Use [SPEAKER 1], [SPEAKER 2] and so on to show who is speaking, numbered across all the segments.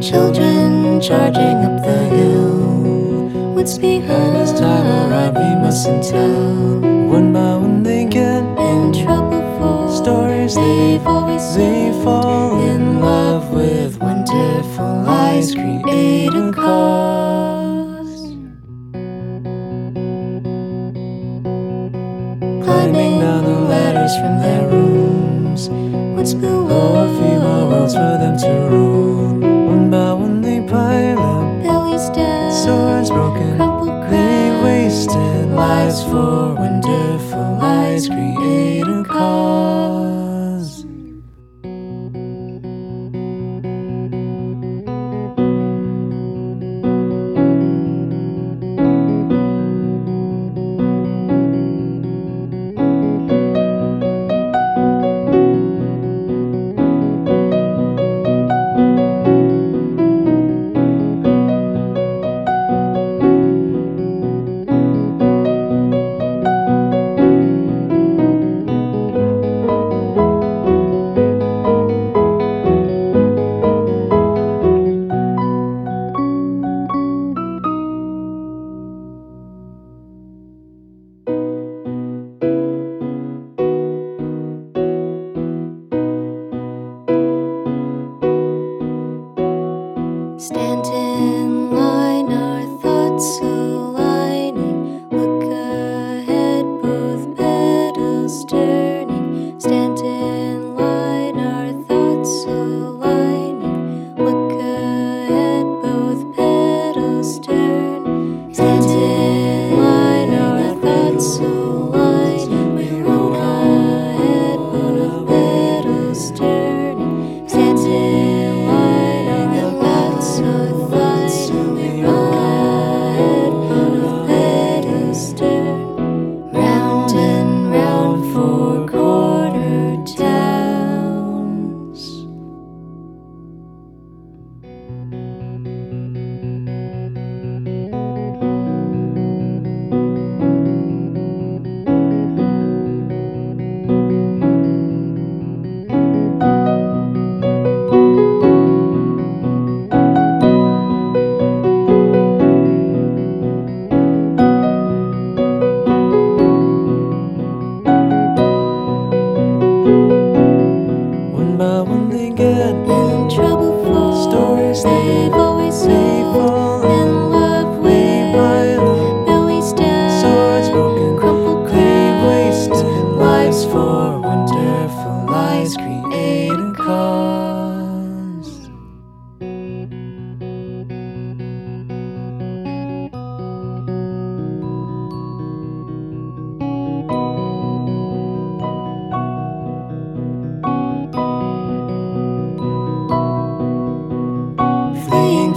[SPEAKER 1] Children charging up the hill. What's behind
[SPEAKER 2] us? Time a ride we mustn't tell. One by one they get
[SPEAKER 1] in trouble for
[SPEAKER 2] stories
[SPEAKER 1] they've always
[SPEAKER 2] they fall in love with wonderful lies a cause. Climbing down the ladders from their rooms.
[SPEAKER 1] What's below
[SPEAKER 2] a few more worlds for them to rule? And cause.
[SPEAKER 1] In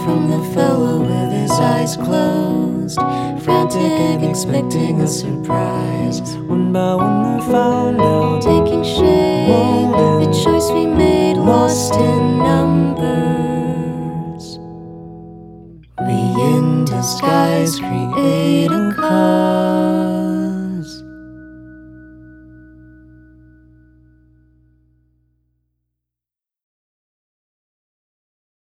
[SPEAKER 2] from the fellow with his eyes closed, frantic and expecting a surprise. One by one, we found out.
[SPEAKER 1] taking shape. The choice we made lost in numbers. We in disguise create.